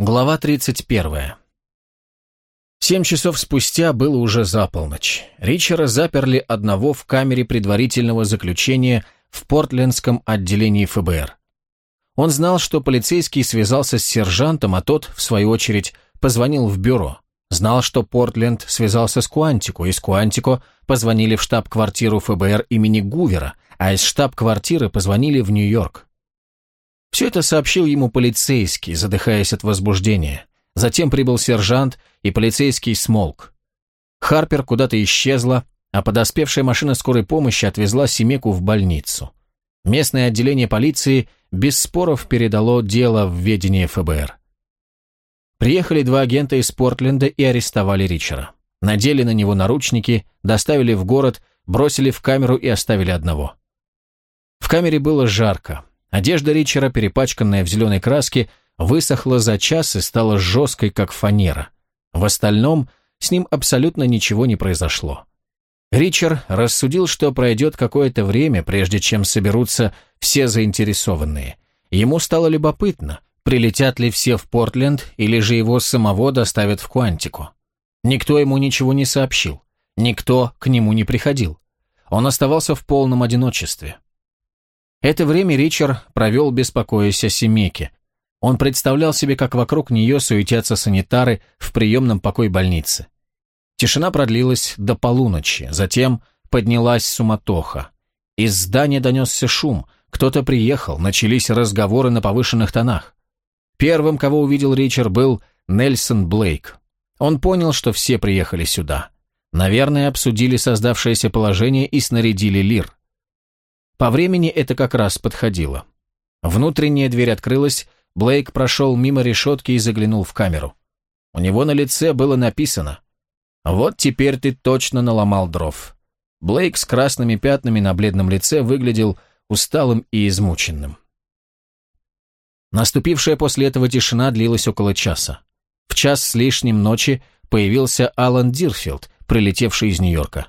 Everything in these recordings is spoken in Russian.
Глава 31. Семь часов спустя было уже за полночь. Ричера заперли одного в камере предварительного заключения в Портлендском отделении ФБР. Он знал, что полицейский связался с сержантом, а тот, в свою очередь, позвонил в бюро. Знал, что Портленд связался с Куантико, и с Куантико позвонили в штаб-квартиру ФБР имени Гувера, а из штаб-квартиры позвонили в Нью-Йорк. Все это сообщил ему полицейский, задыхаясь от возбуждения. Затем прибыл сержант, и полицейский смолк. Харпер куда-то исчезла, а подоспевшая машина скорой помощи отвезла Семеку в больницу. Местное отделение полиции без споров передало дело в ведение ФБР. Приехали два агента из Портленда и арестовали Ричера. Надели на него наручники, доставили в город, бросили в камеру и оставили одного. В камере было жарко. Одежда Ричера, перепачканная в зеленой краске, высохла за час и стала жесткой, как фанера. В остальном с ним абсолютно ничего не произошло. Ричард рассудил, что пройдет какое-то время, прежде чем соберутся все заинтересованные. Ему стало любопытно, прилетят ли все в Портленд или же его самого доставят в Куантику. Никто ему ничего не сообщил, никто к нему не приходил. Он оставался в полном одиночестве. Это время Ричард провел, беспокоясь о Семеке. Он представлял себе, как вокруг нее суетятся санитары в приемном покое больницы. Тишина продлилась до полуночи, затем поднялась суматоха. Из здания донесся шум, кто-то приехал, начались разговоры на повышенных тонах. Первым, кого увидел Ричард, был Нельсон Блейк. Он понял, что все приехали сюда. Наверное, обсудили создавшееся положение и снарядили лир. По времени это как раз подходило. Внутренняя дверь открылась, Блейк прошел мимо решетки и заглянул в камеру. У него на лице было написано «Вот теперь ты точно наломал дров». Блейк с красными пятнами на бледном лице выглядел усталым и измученным. Наступившая после этого тишина длилась около часа. В час с лишним ночи появился Алан Дирфилд, прилетевший из Нью-Йорка.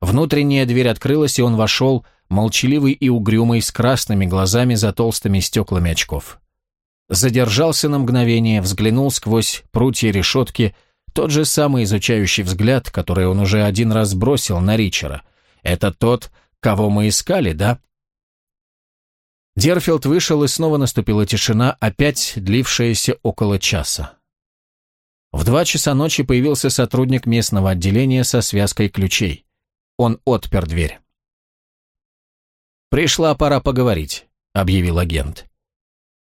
Внутренняя дверь открылась, и он вошел, молчаливый и угрюмый, с красными глазами за толстыми стеклами очков. Задержался на мгновение, взглянул сквозь прутья решетки, тот же самый изучающий взгляд, который он уже один раз бросил на Ричера. «Это тот, кого мы искали, да?» Дерфилд вышел, и снова наступила тишина, опять длившаяся около часа. В два часа ночи появился сотрудник местного отделения со связкой ключей. Он отпер дверь. «Пришла пора поговорить», — объявил агент.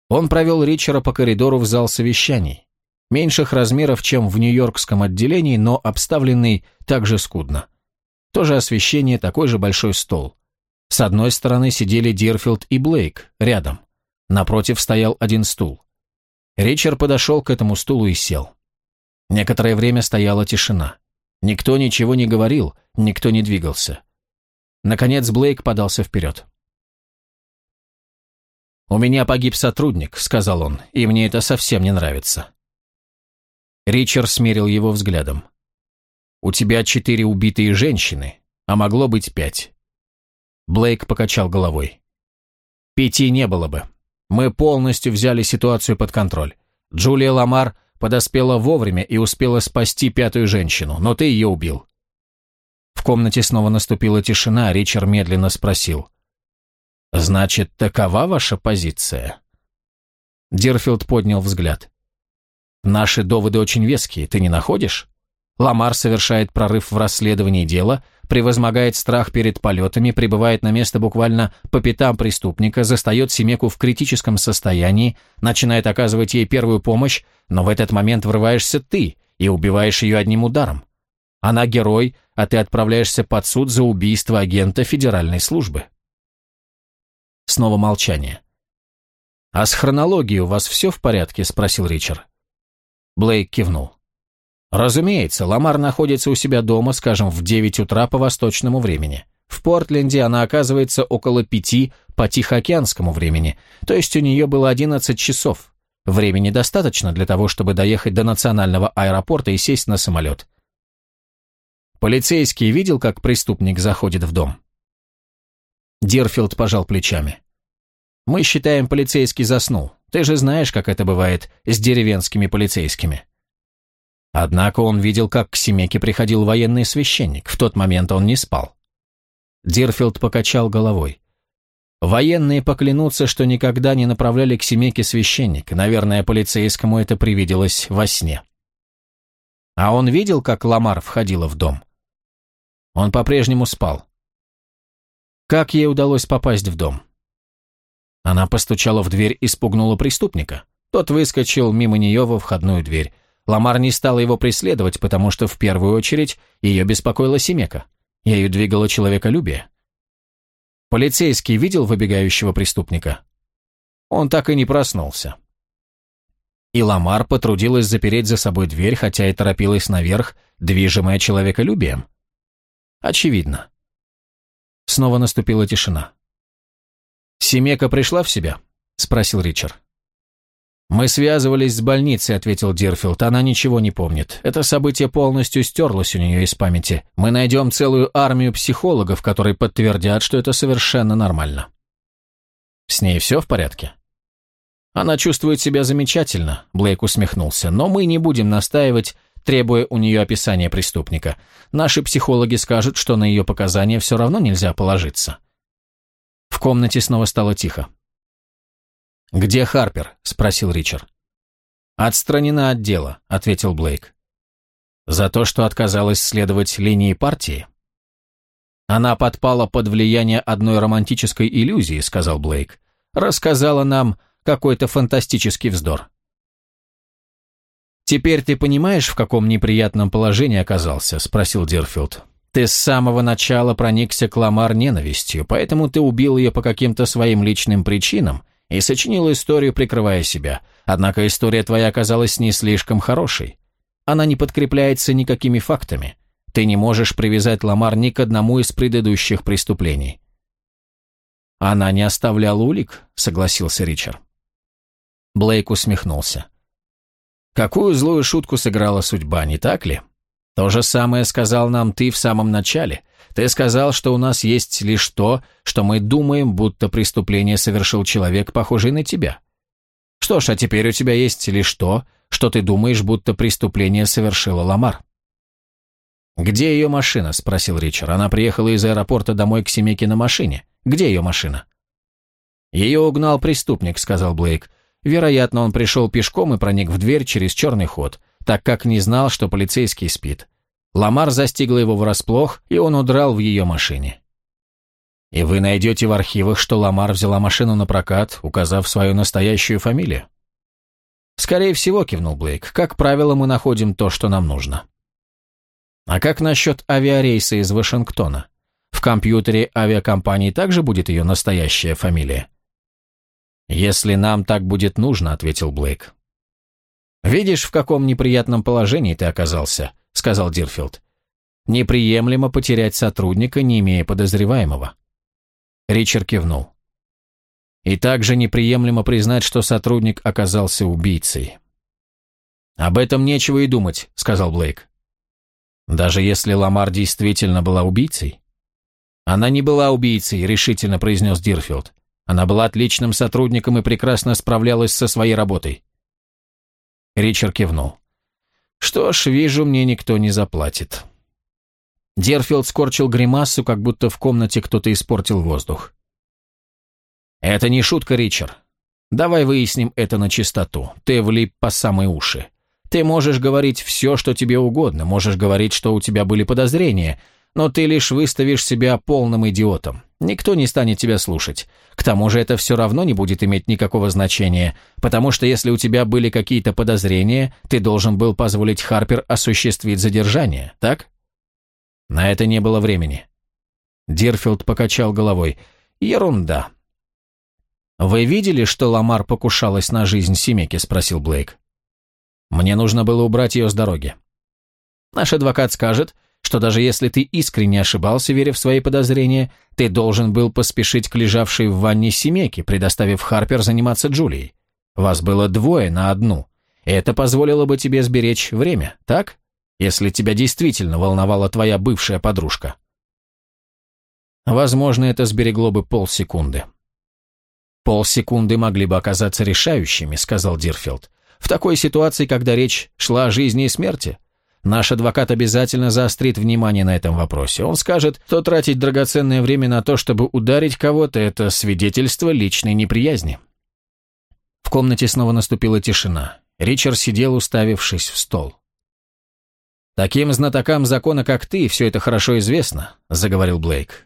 Он провел Ричера по коридору в зал совещаний. Меньших размеров, чем в нью-йоркском отделении, но обставленный также скудно. То же освещение, такой же большой стол. С одной стороны сидели Дирфилд и Блейк, рядом. Напротив стоял один стул. Ричард подошел к этому стулу и сел. Некоторое время стояла тишина. Никто ничего не говорил, никто не двигался. Наконец Блейк подался вперед. «У меня погиб сотрудник», — сказал он, — «и мне это совсем не нравится». Ричард смерил его взглядом. «У тебя четыре убитые женщины, а могло быть пять». Блейк покачал головой. «Пяти не было бы. Мы полностью взяли ситуацию под контроль. Джулия Ламар подоспела вовремя и успела спасти пятую женщину, но ты ее убил. Комнате снова наступила тишина, а Ричард медленно спросил. «Значит, такова ваша позиция?» Дирфилд поднял взгляд. «Наши доводы очень веские, ты не находишь? Ламар совершает прорыв в расследовании дела, превозмогает страх перед полетами, прибывает на место буквально по пятам преступника, застает Семеку в критическом состоянии, начинает оказывать ей первую помощь, но в этот момент врываешься ты и убиваешь ее одним ударом. Она герой, а ты отправляешься под суд за убийство агента федеральной службы. Снова молчание. «А с хронологией у вас все в порядке?» – спросил Ричард. Блейк кивнул. «Разумеется, Ламар находится у себя дома, скажем, в 9 утра по восточному времени. В Портленде она оказывается около пяти по Тихоокеанскому времени, то есть у нее было 11 часов. Времени достаточно для того, чтобы доехать до национального аэропорта и сесть на самолет. Полицейский видел, как преступник заходит в дом? Дирфилд пожал плечами. Мы считаем, полицейский заснул. Ты же знаешь, как это бывает с деревенскими полицейскими. Однако он видел, как к Семеке приходил военный священник. В тот момент он не спал. Дирфилд покачал головой. Военные поклянутся, что никогда не направляли к Семеке священника. Наверное, полицейскому это привиделось во сне. А он видел, как Ламар входила в дом? Он по-прежнему спал. Как ей удалось попасть в дом? Она постучала в дверь и спугнула преступника. Тот выскочил мимо нее во входную дверь. Ламар не стала его преследовать, потому что в первую очередь ее беспокоила Семека. Ею двигало человеколюбие. Полицейский видел выбегающего преступника? Он так и не проснулся. И Ламар потрудилась запереть за собой дверь, хотя и торопилась наверх, движимая человеколюбием. Очевидно. Снова наступила тишина. «Семека пришла в себя?» – спросил Ричард. «Мы связывались с больницей», — ответил Дирфилд. «Она ничего не помнит. Это событие полностью стерлось у нее из памяти. Мы найдем целую армию психологов, которые подтвердят, что это совершенно нормально». «С ней все в порядке?» «Она чувствует себя замечательно», — Блейк усмехнулся. «Но мы не будем настаивать, требуя у нее описания преступника. Наши психологи скажут, что на ее показания все равно нельзя положиться». В комнате снова стало тихо. «Где Харпер?» – спросил Ричард. «Отстранена от дела», – ответил Блейк. «За то, что отказалась следовать линии партии?» «Она подпала под влияние одной романтической иллюзии», – сказал Блейк. «Рассказала нам какой-то фантастический вздор». «Теперь ты понимаешь, в каком неприятном положении оказался?» – спросил Дирфилд. «Ты с самого начала проникся к Ламар ненавистью, поэтому ты убил ее по каким-то своим личным причинам, и сочинил историю, прикрывая себя. Однако история твоя оказалась не слишком хорошей. Она не подкрепляется никакими фактами. Ты не можешь привязать Ламар ни к одному из предыдущих преступлений. Она не оставляла улик, согласился Ричард. Блейк усмехнулся. Какую злую шутку сыграла судьба, не так ли? То же самое сказал нам ты в самом начале. Ты сказал, что у нас есть лишь то, что мы думаем, будто преступление совершил человек, похожий на тебя. Что ж, а теперь у тебя есть лишь то, что ты думаешь, будто преступление совершила Ламар. «Где ее машина?» – спросил Ричард. «Она приехала из аэропорта домой к Семеке на машине. Где ее машина?» «Ее угнал преступник», – сказал Блейк. «Вероятно, он пришел пешком и проник в дверь через черный ход так как не знал, что полицейский спит. Ламар застигла его врасплох, и он удрал в ее машине. И вы найдете в архивах, что Ламар взяла машину на прокат, указав свою настоящую фамилию? Скорее всего, кивнул Блейк. Как правило, мы находим то, что нам нужно. А как насчет авиарейса из Вашингтона? В компьютере авиакомпании также будет ее настоящая фамилия? «Если нам так будет нужно», — ответил Блейк. «Видишь, в каком неприятном положении ты оказался», — сказал Дирфилд. «Неприемлемо потерять сотрудника, не имея подозреваемого». Ричард кивнул. «И также неприемлемо признать, что сотрудник оказался убийцей». «Об этом нечего и думать», — сказал Блейк. «Даже если Ламар действительно была убийцей?» «Она не была убийцей», — решительно произнес Дирфилд. «Она была отличным сотрудником и прекрасно справлялась со своей работой. Ричард кивнул. «Что ж, вижу, мне никто не заплатит». Дирфилд скорчил гримасу, как будто в комнате кто-то испортил воздух. «Это не шутка, Ричард. Давай выясним это начистоту. Ты влип по самые уши. Ты можешь говорить все, что тебе угодно, можешь говорить, что у тебя были подозрения, но ты лишь выставишь себя полным идиотом. Никто не станет тебя слушать. К тому же это все равно не будет иметь никакого значения, потому что если у тебя были какие-то подозрения, ты должен был позволить Харпер осуществить задержание, так? На это не было времени. Дирфилд покачал головой. Ерунда. «Вы видели, что Ламар покушалась на жизнь Симеки?» – спросил Блейк. «Мне нужно было убрать ее с дороги». «Наш адвокат скажет, что даже если ты искренне ошибался, веря в свои подозрения, ты должен был поспешить к лежавшей в ванне семейке, предоставив Харпер заниматься Джулией. Вас было двое на одну. И это позволило бы тебе сберечь время, так? Если тебя действительно волновала твоя бывшая подружка. Возможно, это сберегло бы полсекунды. «Полсекунды могли бы оказаться решающими», — сказал Дирфилд. «В такой ситуации, когда речь шла о жизни и смерти, наш адвокат обязательно заострит внимание на этом вопросе. Он скажет, что тратить драгоценное время на то, чтобы ударить кого-то, это свидетельство личной неприязни». В комнате снова наступила тишина. Ричард сидел, уставившись в стол. «Таким знатокам закона, как ты, все это хорошо известно», — заговорил Блейк.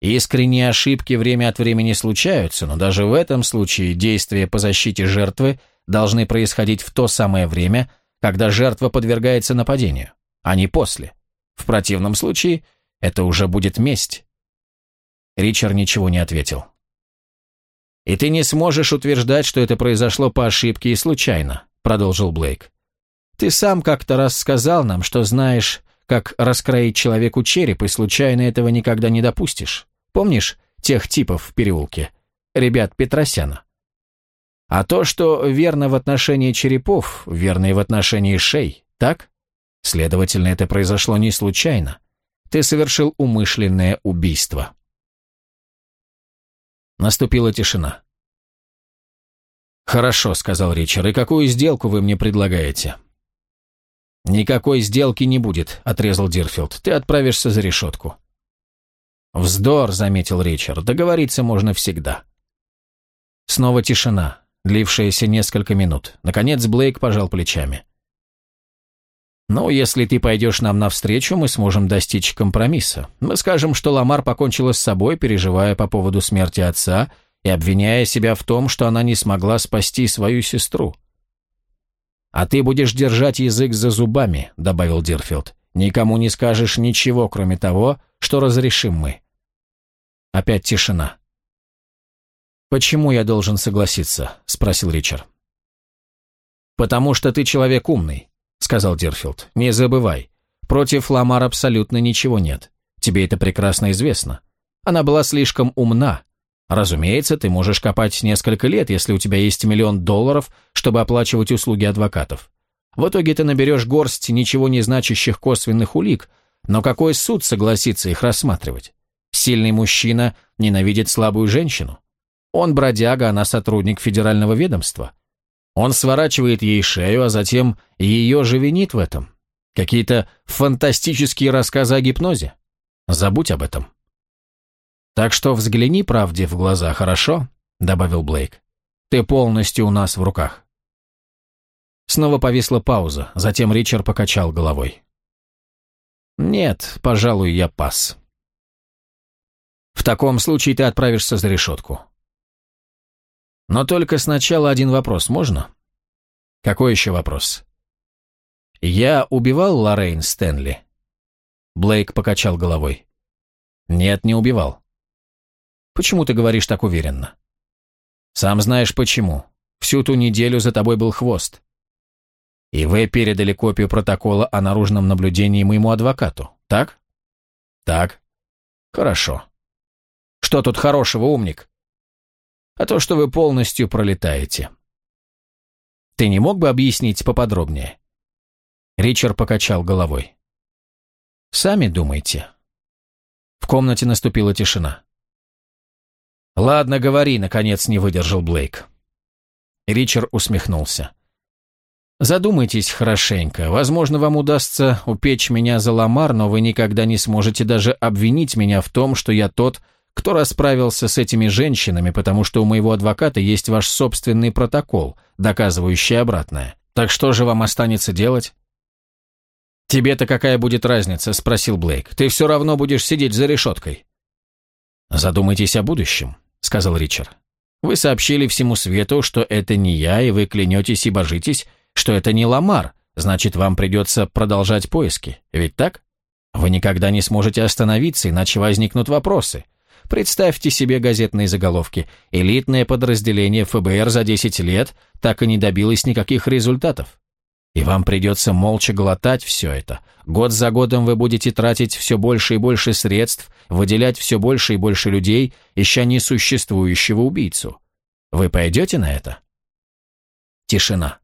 «Искренние ошибки время от времени случаются, но даже в этом случае действия по защите жертвы должны происходить в то самое время, когда жертва подвергается нападению, а не после. В противном случае это уже будет месть». Ричард ничего не ответил. «И ты не сможешь утверждать, что это произошло по ошибке и случайно», продолжил Блейк. «Ты сам как-то раз сказал нам, что знаешь, как раскроить человеку череп, и случайно этого никогда не допустишь. Помнишь тех типов в переулке? Ребят Петросяна. А то, что верно в отношении черепов, верно и в отношении шей, так? Следовательно, это произошло не случайно. Ты совершил умышленное убийство». Наступила тишина. «Хорошо», — сказал Ричард, — «и какую сделку вы мне предлагаете?» «Никакой сделки не будет», — отрезал Дирфилд. «Ты отправишься за решетку». «Вздор», — заметил Ричард, — «договориться можно всегда». Снова тишина, длившаяся несколько минут. Наконец Блейк пожал плечами. «Ну, если ты пойдешь нам навстречу, мы сможем достичь компромисса. Мы скажем, что Ламар покончила с собой, переживая по поводу смерти отца, и обвиняя себя в том, что она не смогла спасти свою сестру. «А ты будешь держать язык за зубами», — добавил Дирфилд. «Никому не скажешь ничего, кроме того, что разрешим мы». Опять тишина. «Почему я должен согласиться?» — спросил Ричард. «Потому что ты человек умный», — сказал Дирфилд. «Не забывай, против Ламар абсолютно ничего нет. Тебе это прекрасно известно. Она была слишком умна, Разумеется, ты можешь копать несколько лет, если у тебя есть миллион долларов, чтобы оплачивать услуги адвокатов. В итоге ты наберешь горсть ничего не значащих косвенных улик, но какой суд согласится их рассматривать? Сильный мужчина ненавидит слабую женщину. Он бродяга, она сотрудник федерального ведомства. Он сворачивает ей шею, а затем ее же винит в этом. Какие-то фантастические рассказы о гипнозе. Забудь об этом. «Так что взгляни правде в глаза, хорошо?» — добавил Блейк. «Ты полностью у нас в руках». Снова повисла пауза, затем Ричард покачал головой. «Нет, пожалуй, я пас». «В таком случае ты отправишься за решетку». «Но только сначала один вопрос, можно?» «Какой еще вопрос?» «Я убивал Лоррейн Стэнли?» Блейк покачал головой. «Нет, не убивал. Почему ты говоришь так уверенно? Сам знаешь почему. Всю ту неделю за тобой был хвост. И вы передали копию протокола о наружном наблюдении моему адвокату, так? Так. Хорошо. Что тут хорошего, умник? А то, что вы полностью пролетаете. Ты не мог бы объяснить поподробнее? Ричард покачал головой. Сами думайте. В комнате наступила тишина. «Ладно, говори», — наконец не выдержал Блейк. Ричард усмехнулся. «Задумайтесь хорошенько. Возможно, вам удастся упечь меня за ламар, но вы никогда не сможете даже обвинить меня в том, что я тот, кто расправился с этими женщинами, потому что у моего адвоката есть ваш собственный протокол, доказывающий обратное. Так что же вам останется делать?» «Тебе-то какая будет разница?» – спросил Блейк. «Ты все равно будешь сидеть за решеткой». «Задумайтесь о будущем сказал Ричард. «Вы сообщили всему свету, что это не я, и вы клянетесь и божитесь, что это не Ламар, значит, вам придется продолжать поиски, ведь так? Вы никогда не сможете остановиться, иначе возникнут вопросы. Представьте себе газетные заголовки. Элитное подразделение ФБР за 10 лет так и не добилось никаких результатов. И вам придется молча глотать все это. Год за годом вы будете тратить все больше и больше средств, выделять все больше и больше людей, ища несуществующего убийцу. Вы пойдете на это? Тишина.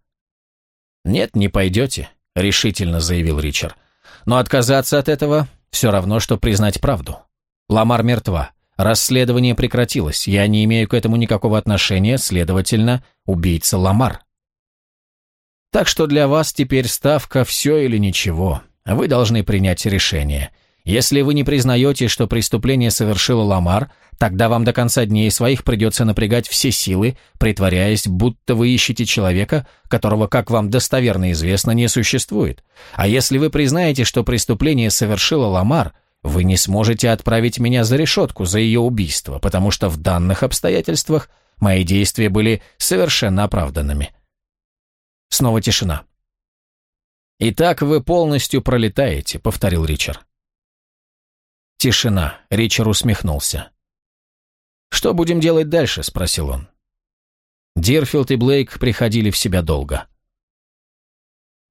«Нет, не пойдете», — решительно заявил Ричард. «Но отказаться от этого все равно, что признать правду. Ламар мертва. Расследование прекратилось, я не имею к этому никакого отношения, следовательно, убийца Ламар. Так что для вас теперь ставка «все или ничего». Вы должны принять решение. Если вы не признаете, что преступление совершила Ламар, тогда вам до конца дней своих придется напрягать все силы, притворяясь, будто вы ищете человека, которого, как вам достоверно известно, не существует. А если вы признаете, что преступление совершила Ламар, вы не сможете отправить меня за решетку за ее убийство, потому что в данных обстоятельствах мои действия были совершенно оправданными. Снова тишина. «Итак, вы полностью пролетаете», — повторил Ричард. Тишина. Ричард усмехнулся. «Что будем делать дальше?» – спросил он. Дирфилд и Блейк приходили в себя долго.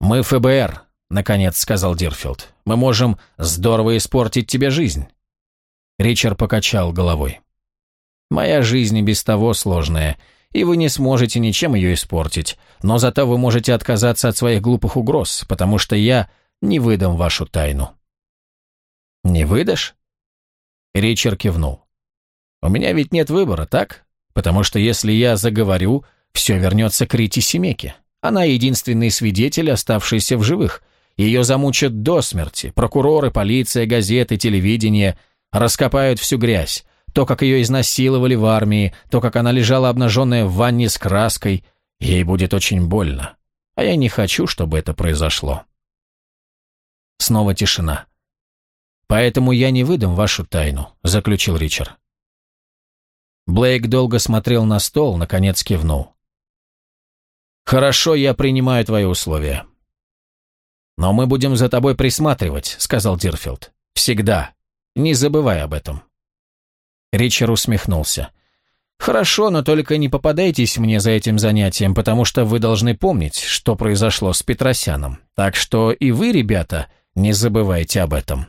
«Мы ФБР», – наконец сказал Дирфилд. «Мы можем здорово испортить тебе жизнь». Ричард покачал головой. «Моя жизнь и без того сложная, и вы не сможете ничем ее испортить, но зато вы можете отказаться от своих глупых угроз, потому что я не выдам вашу тайну». «Не выдашь?» Ричард кивнул. «У меня ведь нет выбора, так? Потому что если я заговорю, все вернется к Рите Семеке. Она единственный свидетель, оставшийся в живых. Ее замучат до смерти. Прокуроры, полиция, газеты, телевидение раскопают всю грязь. То, как ее изнасиловали в армии, то, как она лежала обнаженная в ванне с краской. Ей будет очень больно. А я не хочу, чтобы это произошло». Снова тишина. «Поэтому я не выдам вашу тайну», — заключил Ричард. Блейк долго смотрел на стол, наконец кивнул. «Хорошо, я принимаю твои условия». «Но мы будем за тобой присматривать», — сказал Дирфилд. «Всегда. Не забывай об этом». Ричард усмехнулся. «Хорошо, но только не попадайтесь мне за этим занятием, потому что вы должны помнить, что произошло с Петросяном. Так что и вы, ребята, не забывайте об этом».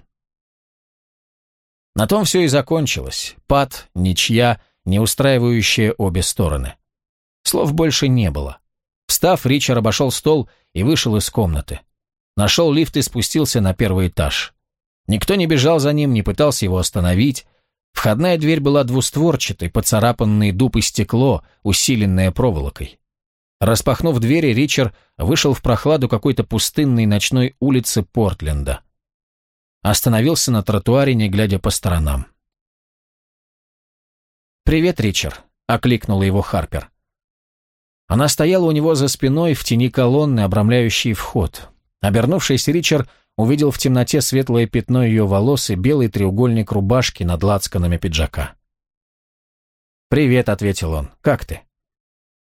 На том все и закончилось. Пад, ничья, не устраивающая обе стороны. Слов больше не было. Встав, Ричард обошел стол и вышел из комнаты. Нашел лифт и спустился на первый этаж. Никто не бежал за ним, не пытался его остановить. Входная дверь была двустворчатой, поцарапанный дуб и стекло, усиленное проволокой. Распахнув двери, Ричард вышел в прохладу какой-то пустынной ночной улицы Портленда. Остановился на тротуаре, не глядя по сторонам. «Привет, Ричард», — окликнула его Харпер. Она стояла у него за спиной в тени колонны, обрамляющей вход. Обернувшись, Ричард увидел в темноте светлое пятно ее волос и белый треугольник рубашки над лацканами пиджака. «Привет», — ответил он. «Как ты?»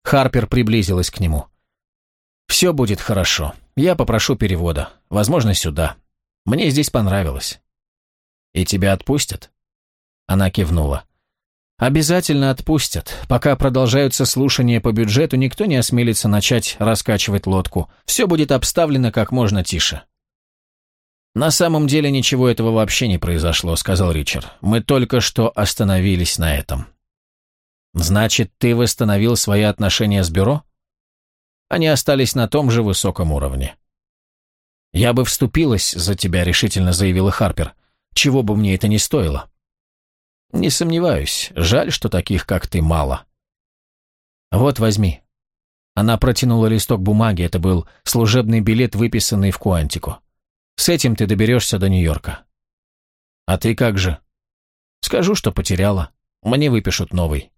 Харпер приблизилась к нему. «Все будет хорошо. Я попрошу перевода. Возможно, сюда. Мне здесь понравилось». «И тебя отпустят?» Она кивнула. «Обязательно отпустят. Пока продолжаются слушания по бюджету, никто не осмелится начать раскачивать лодку. Все будет обставлено как можно тише». «На самом деле ничего этого вообще не произошло», — сказал Ричард. «Мы только что остановились на этом». «Значит, ты восстановил свои отношения с бюро?» Они остались на том же высоком уровне. «Я бы вступилась за тебя», — решительно заявила Харпер. «Чего бы мне это ни стоило». «Не сомневаюсь. Жаль, что таких, как ты, мало». «Вот, возьми». Она протянула листок бумаги, это был служебный билет, выписанный в Куантику. «С этим ты доберешься до Нью-Йорка». «А ты как же?» «Скажу, что потеряла. Мне выпишут новый».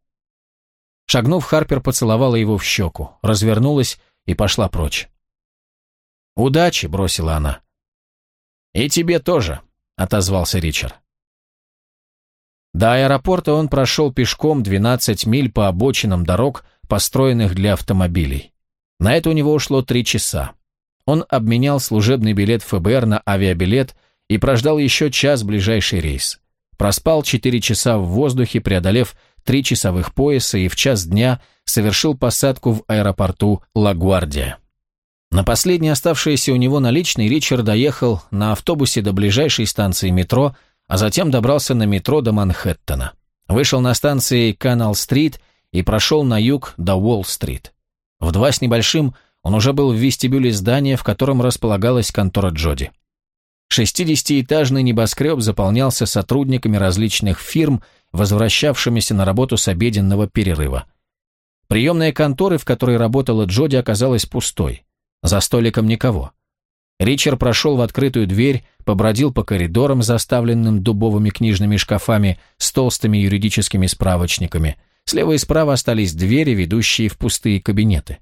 Шагнув, Харпер поцеловала его в щеку, развернулась и пошла прочь. «Удачи!» – бросила она. «И тебе тоже», – отозвался Ричард. До аэропорта он прошел пешком 12 миль по обочинам дорог, построенных для автомобилей. На это у него ушло три часа. Он обменял служебный билет ФБР на авиабилет и прождал еще час ближайший рейс. Проспал 4 часа в воздухе, преодолев три часовых пояса и в час дня совершил посадку в аэропорту Лагуардия. На последней оставшиеся у него наличные Ричард доехал на автобусе до ближайшей станции метро, а затем добрался на метро до Манхэттена. Вышел на станции Канал-стрит и прошел на юг до Уолл-стрит. В два с небольшим он уже был в вестибюле здания, в котором располагалась контора Джоди. Шестидесятиэтажный небоскреб заполнялся сотрудниками различных фирм, возвращавшимися на работу с обеденного перерыва. Приемная конторы, в которой работала Джоди, оказалась пустой. За столиком никого. Ричард прошел в открытую дверь, побродил по коридорам, заставленным дубовыми книжными шкафами с толстыми юридическими справочниками. Слева и справа остались двери, ведущие в пустые кабинеты.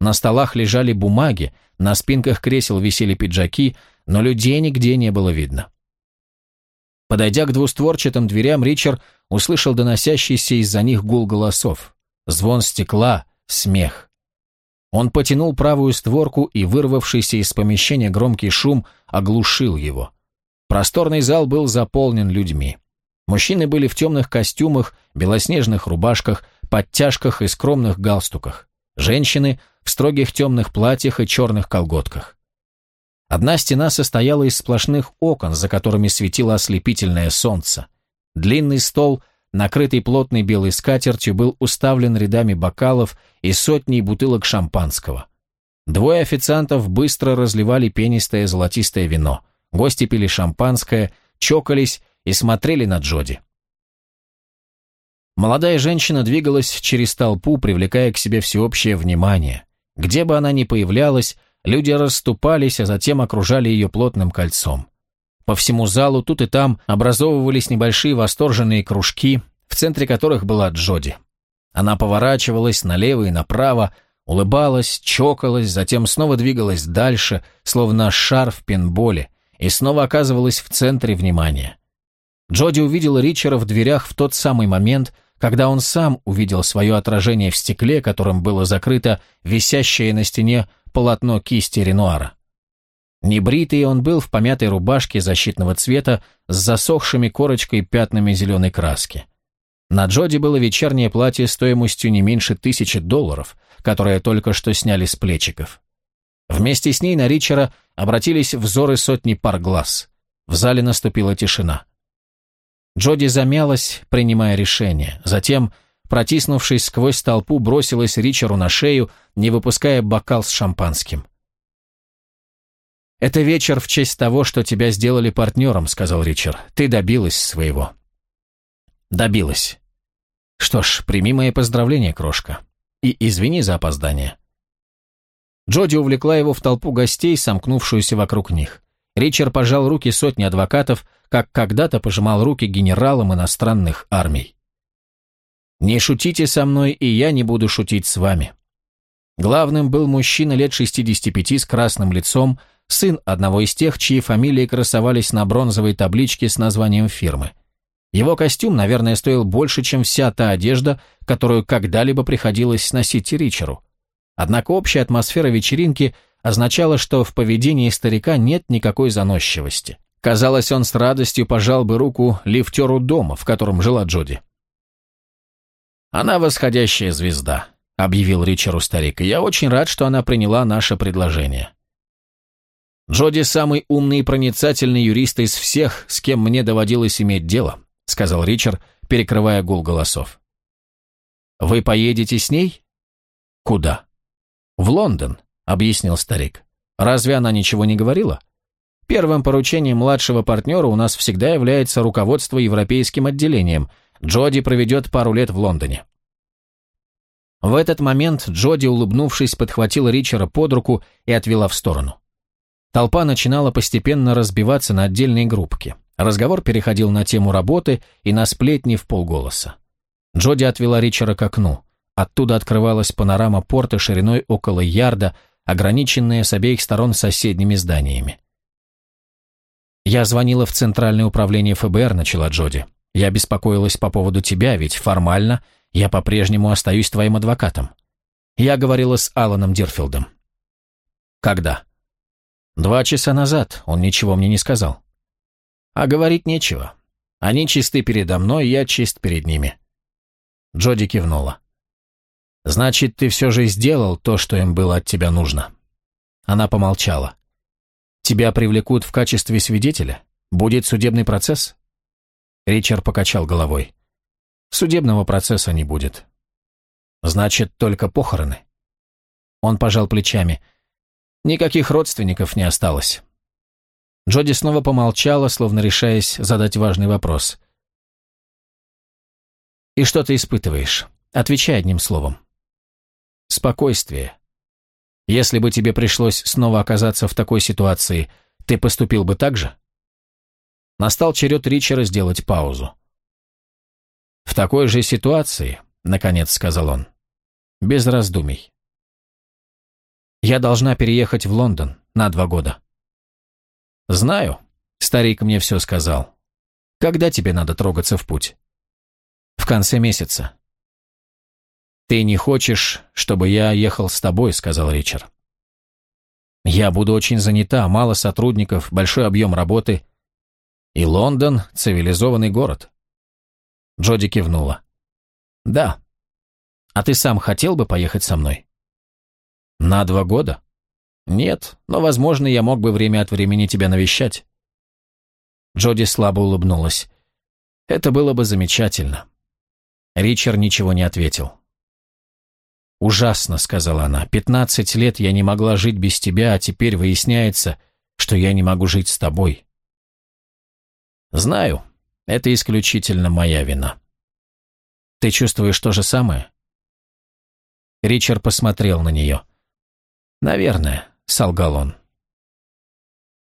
На столах лежали бумаги, на спинках кресел висели пиджаки, но людей нигде не было видно. Подойдя к двустворчатым дверям, Ричард услышал доносящийся из-за них гул голосов. Звон стекла, смех. Он потянул правую створку, и вырвавшийся из помещения громкий шум оглушил его. Просторный зал был заполнен людьми. Мужчины были в темных костюмах, белоснежных рубашках, подтяжках и скромных галстуках. Женщины в строгих темных платьях и черных колготках. Одна стена состояла из сплошных окон, за которыми светило ослепительное солнце. Длинный стол накрытый плотной белой скатертью, был уставлен рядами бокалов и сотней бутылок шампанского. Двое официантов быстро разливали пенистое золотистое вино. Гости пили шампанское, чокались и смотрели на Джоди. Молодая женщина двигалась через толпу, привлекая к себе всеобщее внимание. Где бы она ни появлялась, люди расступались, а затем окружали ее плотным кольцом. По всему залу тут и там образовывались небольшие восторженные кружки, в центре которых была Джоди. Она поворачивалась налево и направо, улыбалась, чокалась, затем снова двигалась дальше, словно шар в пинболе, и снова оказывалась в центре внимания. Джоди увидела Ричера в дверях в тот самый момент, когда он сам увидел свое отражение в стекле, которым было закрыто висящее на стене полотно кисти Ренуара. Небритый он был в помятой рубашке защитного цвета с засохшими корочкой пятнами зеленой краски. На Джоди было вечернее платье стоимостью не меньше тысячи долларов, которое только что сняли с плечиков. Вместе с ней на Ричера обратились взоры сотни пар глаз. В зале наступила тишина. Джоди замялась, принимая решение. Затем, протиснувшись сквозь толпу, бросилась Ричеру на шею, не выпуская бокал с шампанским. «Это вечер в честь того, что тебя сделали партнером», — сказал Ричард. «Ты добилась своего». «Добилась. Что ж, прими мои поздравления, крошка. И извини за опоздание». Джоди увлекла его в толпу гостей, сомкнувшуюся вокруг них. Ричард пожал руки сотни адвокатов, как когда-то пожимал руки генералам иностранных армий. «Не шутите со мной, и я не буду шутить с вами». Главным был мужчина лет 65 с красным лицом, сын одного из тех, чьи фамилии красовались на бронзовой табличке с названием фирмы. Его костюм, наверное, стоил больше, чем вся та одежда, которую когда-либо приходилось носить Ричеру. Однако общая атмосфера вечеринки означала, что в поведении старика нет никакой заносчивости. Казалось, он с радостью пожал бы руку лифтеру дома, в котором жила Джоди. «Она восходящая звезда», — объявил Ричеру старик, я очень рад, что она приняла наше предложение. Джоди самый умный и проницательный юрист из всех, с кем мне доводилось иметь дело», — сказал Ричард, перекрывая гул голосов. «Вы поедете с ней?» «Куда?» «В Лондон», — объяснил старик. «Разве она ничего не говорила?» «Первым поручением младшего партнера у нас всегда является руководство европейским отделением. Джоди проведет пару лет в Лондоне». В этот момент Джоди, улыбнувшись, подхватила Ричера под руку и отвела в сторону. Толпа начинала постепенно разбиваться на отдельные группки. Разговор переходил на тему работы и на сплетни в полголоса. Джоди отвела Ричера к окну. Оттуда открывалась панорама порта шириной около ярда, ограниченная с обеих сторон соседними зданиями. «Я звонила в Центральное управление ФБР», — начала Джоди. «Я беспокоилась по поводу тебя, ведь формально я по-прежнему остаюсь твоим адвокатом. Я говорила с Аланом Дирфилдом». «Когда?» Два часа назад он ничего мне не сказал. А говорить нечего. Они чисты передо мной, я чист перед ними. Джоди кивнула. «Значит, ты все же сделал то, что им было от тебя нужно». Она помолчала. «Тебя привлекут в качестве свидетеля? Будет судебный процесс?» Ричард покачал головой. «Судебного процесса не будет». «Значит, только похороны?» Он пожал плечами. Никаких родственников не осталось. Джоди снова помолчала, словно решаясь задать важный вопрос. «И что ты испытываешь? Отвечай одним словом». «Спокойствие. Если бы тебе пришлось снова оказаться в такой ситуации, ты поступил бы так же?» Настал черед Ричера сделать паузу. «В такой же ситуации», — наконец сказал он, — «без раздумий. Я должна переехать в Лондон на два года». «Знаю», — старик мне все сказал. «Когда тебе надо трогаться в путь?» «В конце месяца». «Ты не хочешь, чтобы я ехал с тобой», — сказал Ричард. «Я буду очень занята, мало сотрудников, большой объем работы. И Лондон — цивилизованный город». Джоди кивнула. «Да. А ты сам хотел бы поехать со мной?» «На два года?» «Нет, но, возможно, я мог бы время от времени тебя навещать». Джоди слабо улыбнулась. «Это было бы замечательно». Ричард ничего не ответил. «Ужасно», — сказала она. «Пятнадцать лет я не могла жить без тебя, а теперь выясняется, что я не могу жить с тобой». «Знаю, это исключительно моя вина». «Ты чувствуешь то же самое?» Ричард посмотрел на нее. «Наверное», — солгал он.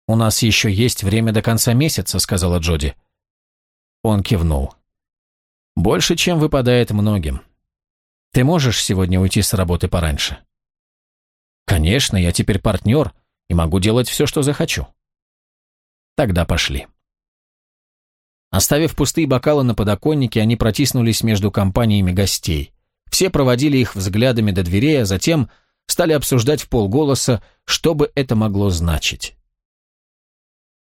«У нас еще есть время до конца месяца», — сказала Джоди. Он кивнул. «Больше, чем выпадает многим. Ты можешь сегодня уйти с работы пораньше?» «Конечно, я теперь партнер и могу делать все, что захочу». «Тогда пошли». Оставив пустые бокалы на подоконнике, они протиснулись между компаниями гостей. Все проводили их взглядами до дверей, а затем стали обсуждать в полголоса, что бы это могло значить.